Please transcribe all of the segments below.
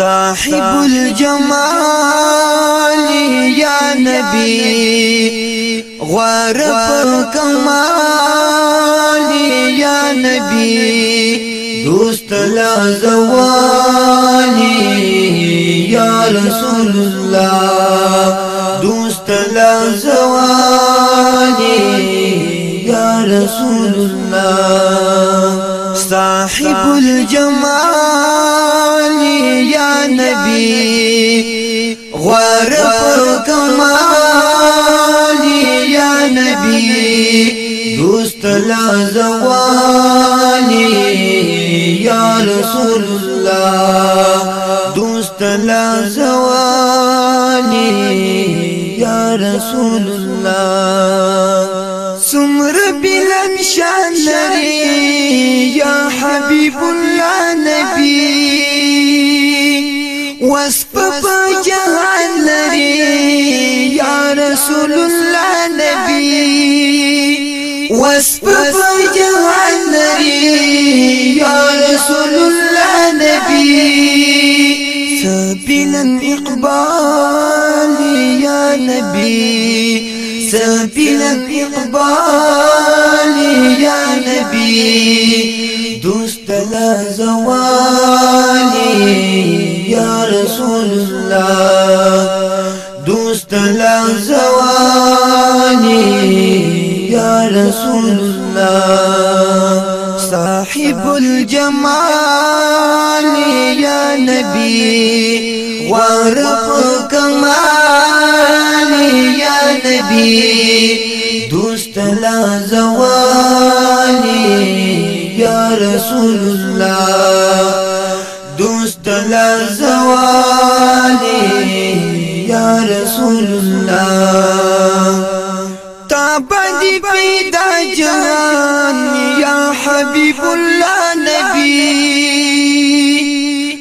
صاحب الجمال یا نبی غوار پر کمال یا نبی دوست لا زوالی یا رسول الله. دوست لا زوالی یا رسول الله صاحب الجمال یا نبی غوار پر کمال یا نبی دوست لا زوالی یا رسول الله. دوست لا زوالی یا رسول الله. سمر بلن شان لري حبيب الله نبي. وصف جهان لري يا رسول الله نبي. وصف جهان لري يا رسول الله نبي. سبيلا إقبال يا نبي. سبيل الإقبال لا زوالي يا رسول الله دوست لا زوالي يا رسول الله صاحب الجمال يا نبي وارف كمال يا نبي دوست لا زوالي رسول الله دوست لا زوالي يا رسول الله. تابدي پیدا جان يا حبيب الله نبي.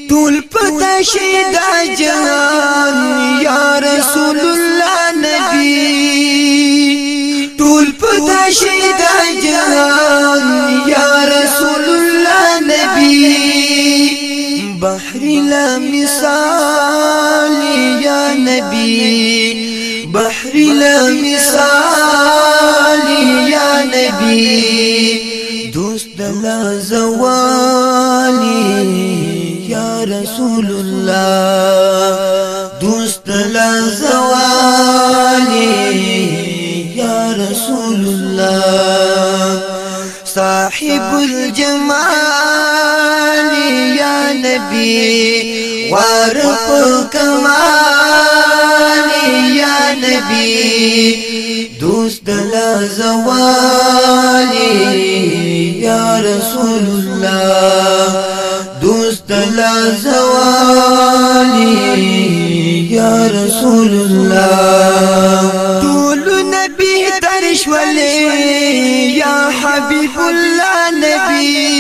طول پتا شیدا جان يا رسول الله نبي. طول پتا شیدا جان يا بحر لا مثال يا نبي. بحر لا مثال يا نبي. دوست لا زوالي يا رسول الله. دوست لا زوالي يا رسول الله. صاحب الجمال نبي وارف كمال يا نبي دوست لا زوالي يا رسول الله دوست لا زوالي يا رسول الله طول نبي درش ولي يا حبيب الله نبي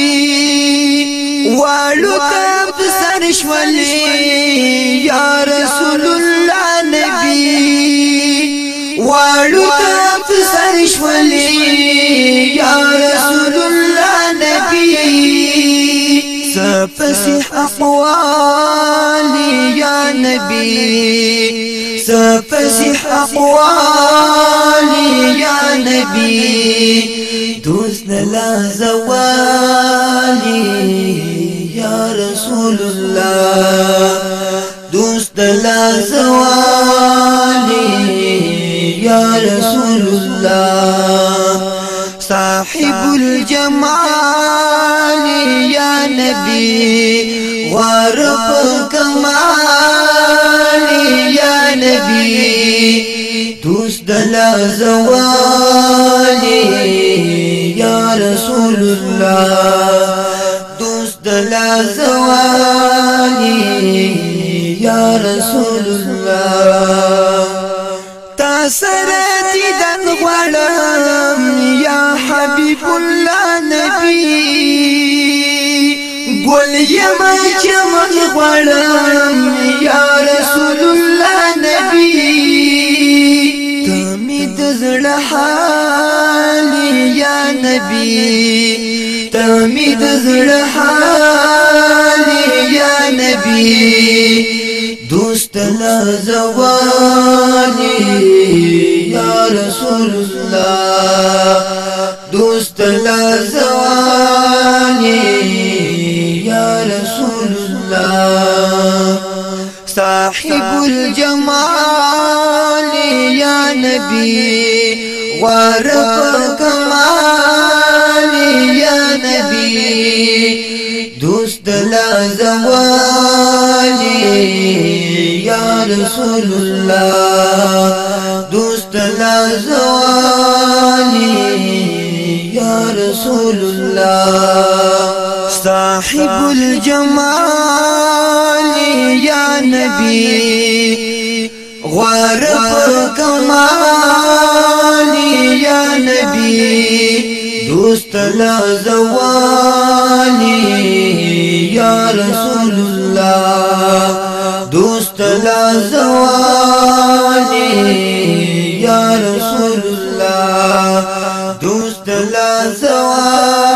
والو تب سرش ولي يا رسول الله نبي. والو تب سرش ولي يا رسول الله نبي. سفسح أقوالي يا نبي. سفسح أقوالي يا نبي. دوسنا لا زوالي. يا رسول الله دوسنا لا زوالي يا رسول الله صاحب الجمال يا نبي وارف كمال يا نبي دوست لا زوالي يا رسول الله دوست لا زوالي يا رسول الله تاسرتي دن غړم يا حبيب الله نبي ګل يما چمن غړم يا رسول الله نبي تمد زړه حال يا نبي تمد زړه حال نبي نبی. دوست لا زوالی یا رسول الله دوست لا زوالی یا رسول الله صاحب الجمال یا نبی. غرب کمال یا نبی دوست لا زوالی یا رسول الله دوست لا زوالی یا رسول الله صاحب الجمال یا نبی. غرب کمال یا نبی استلا زوالي يا رسول الله. دوست لا زوالي يا رسول الله. دوست لا زوالي